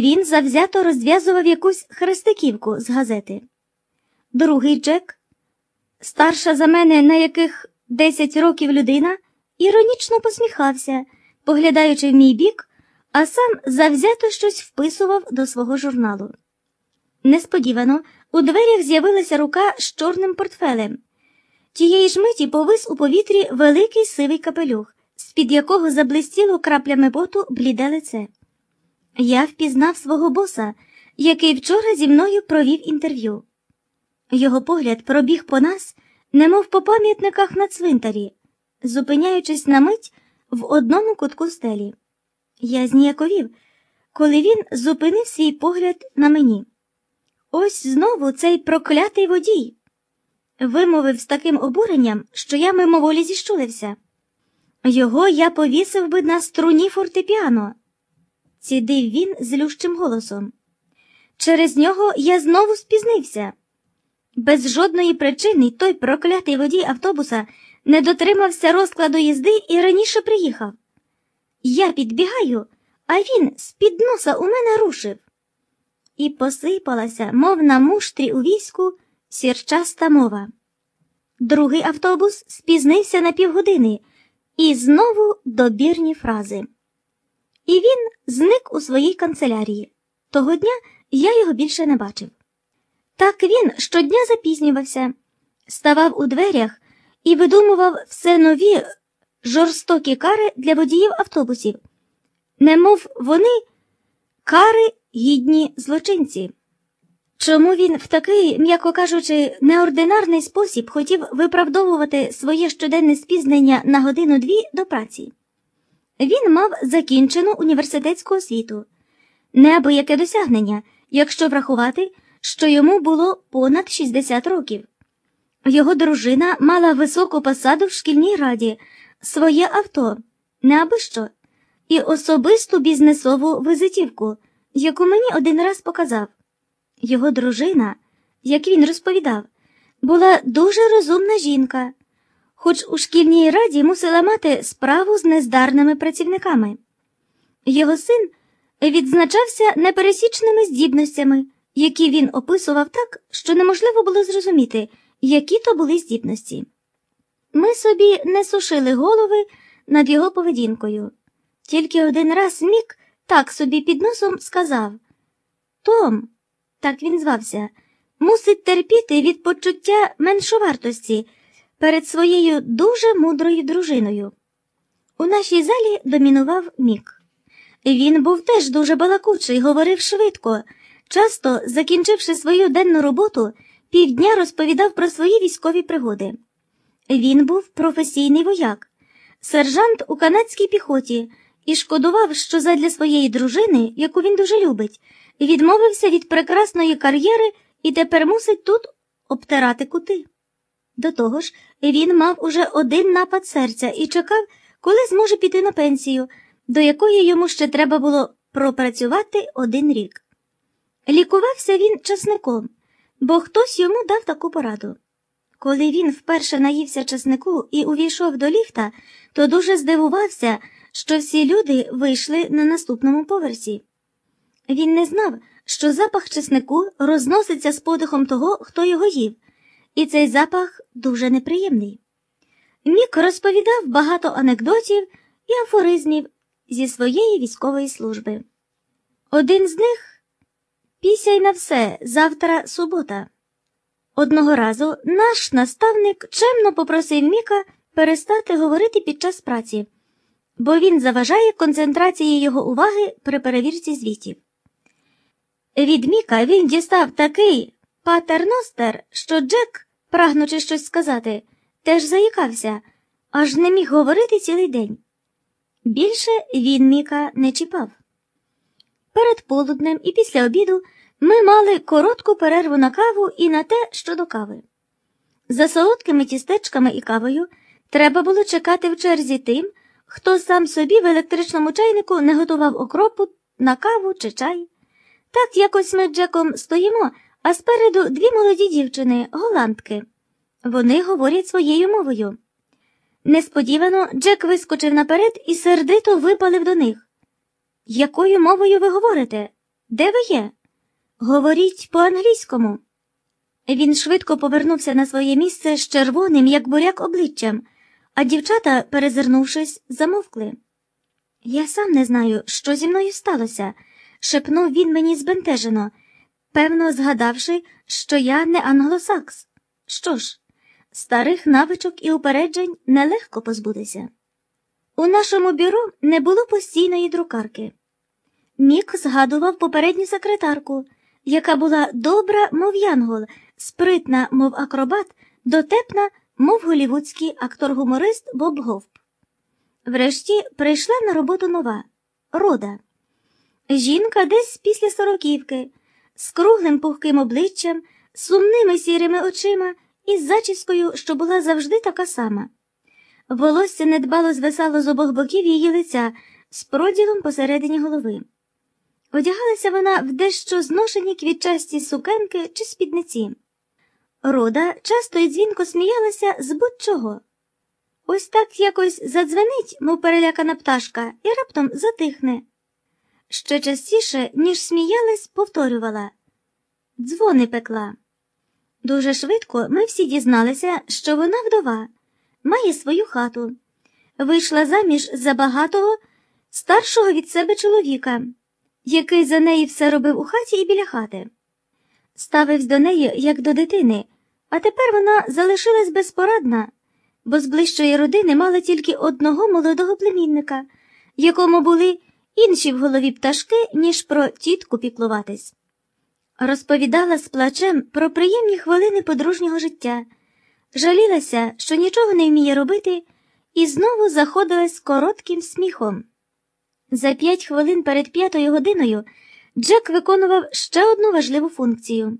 Він завзято розв'язував якусь хрестиківку з газети. Другий Джек, старша за мене на яких 10 років людина, іронічно посміхався, поглядаючи в мій бік, а сам завзято щось вписував до свого журналу. Несподівано у дверях з'явилася рука з чорним портфелем. Тієї ж миті повис у повітрі великий сивий капелюх, з-під якого заблистіло краплями поту бліде лице. Я впізнав свого боса, який вчора зі мною провів інтерв'ю. Його погляд пробіг по нас, немов по пам'ятниках на цвинтарі, зупиняючись на мить в одному кутку стелі. Я зніяковів, коли він зупинив свій погляд на мені. Ось знову цей проклятий водій. Вимовив з таким обуренням, що я мимоволі зіщулився. Його я повісив би на струні фортепіано, цідив він злющим голосом. Через нього я знову спізнився. Без жодної причини той проклятий водій автобуса не дотримався розкладу їзди і раніше приїхав. Я підбігаю, а він з-під носа у мене рушив. І посипалася, мов на муштрі у війську, сірчаста мова. Другий автобус спізнився на півгодини, і знову добірні фрази. І він зник у своїй канцелярії. Того дня я його більше не бачив. Так він щодня запізнювався, ставав у дверях і видумував все нові жорстокі кари для водіїв автобусів, немов вони кари гідні злочинці. Чому він в такий, м'яко кажучи, неординарний спосіб хотів виправдовувати своє щоденне спізнення на годину-дві до праці? Він мав закінчену університетську освіту, неабияке досягнення, якщо врахувати, що йому було понад 60 років. Його дружина мала високу посаду в шкільній раді, своє авто, не аби що, і особисту бізнесову визитівку, яку мені один раз показав. Його дружина, як він розповідав, була дуже розумна жінка, хоч у шкільній раді мусила мати справу з нездарними працівниками. Його син відзначався непересічними здібностями, які він описував так, що неможливо було зрозуміти, які то були здібності. Ми собі не сушили голови над його поведінкою. Тільки один раз мік так собі під носом сказав Том так він звався, мусить терпіти від почуття меншовартості перед своєю дуже мудрою дружиною. У нашій залі домінував мік. Він був теж дуже балакучий, говорив швидко, часто, закінчивши свою денну роботу, півдня розповідав про свої військові пригоди. Він був професійний вояк, сержант у канадській піхоті і шкодував, що задля своєї дружини, яку він дуже любить, відмовився від прекрасної кар'єри і тепер мусить тут обтирати кути. До того ж, він мав уже один напад серця і чекав, коли зможе піти на пенсію, до якої йому ще треба було пропрацювати один рік. Лікувався він часником, бо хтось йому дав таку пораду. Коли він вперше наївся часнику і увійшов до ліфта, то дуже здивувався, що всі люди вийшли на наступному поверсі. Він не знав, що запах чеснику розноситься з подихом того, хто його їв, і цей запах дуже неприємний. Мік розповідав багато анекдотів і афоризмів зі своєї військової служби. Один з них пісяй на все завтра субота. Одного разу наш наставник чемно попросив Міка перестати говорити під час праці, бо він заважає концентрації його уваги при перевірці звітів. Від Міка він дістав такий патерностер, що Джек, прагнучи щось сказати, теж заїкався, аж не міг говорити цілий день. Більше він Міка не чіпав. Перед полуднем і після обіду ми мали коротку перерву на каву і на те, що до кави. За солодкими тістечками і кавою треба було чекати в черзі тим, хто сам собі в електричному чайнику не готував окропу на каву чи чай. Так якось ми Джеком стоїмо, а спереду дві молоді дівчини, голландки. Вони говорять своєю мовою. Несподівано Джек вискочив наперед і сердито випалив до них. Якою мовою ви говорите? Де ви є? Говоріть по-англійському. Він швидко повернувся на своє місце з червоним, як буряк, обличчям, а дівчата, перезирнувшись, замовкли. Я сам не знаю, що зі мною сталося, шепнув він мені збентежено, певно, згадавши, що я не англосакс. Що ж, старих навичок і упереджень нелегко позбутися. У нашому бюро не було постійної друкарки. Мік згадував попередню секретарку, яка була добра, мов янгол, спритна, мов акробат, дотепна, мов голівудський актор-гуморист Боб Говп. Врешті прийшла на роботу нова рода. Жінка десь після сороківки, з круглим пухким обличчям, сумними сірими очима і з зачіскою, що була завжди така сама. Волосся недбало звисало з обох боків її лиця з проділом посередині голови. Одягалася вона в дещо зношені квітчасті сукенки чи спідниці. Рода часто і дзвінко сміялася з будь-чого. Ось так якось задзвенить, мов перелякана пташка, і раптом затихне. Ще частіше, ніж сміялась, повторювала дзвони пекла. Дуже швидко ми всі дізналися, що вона вдова, має свою хату, вийшла заміж за багатого, старшого від себе чоловіка, який за неї все робив у хаті і біля хати. Ставився до неї, як до дитини, а тепер вона залишилась безпорадна, бо з ближчої родини мала тільки одного молодого племінника, якому були інші в голові пташки, ніж про тітку піклуватись. Розповідала з плачем про приємні хвилини подружнього життя, жалілася, що нічого не вміє робити, і знову заходилась коротким сміхом. За п'ять хвилин перед п'ятою годиною Джек виконував ще одну важливу функцію.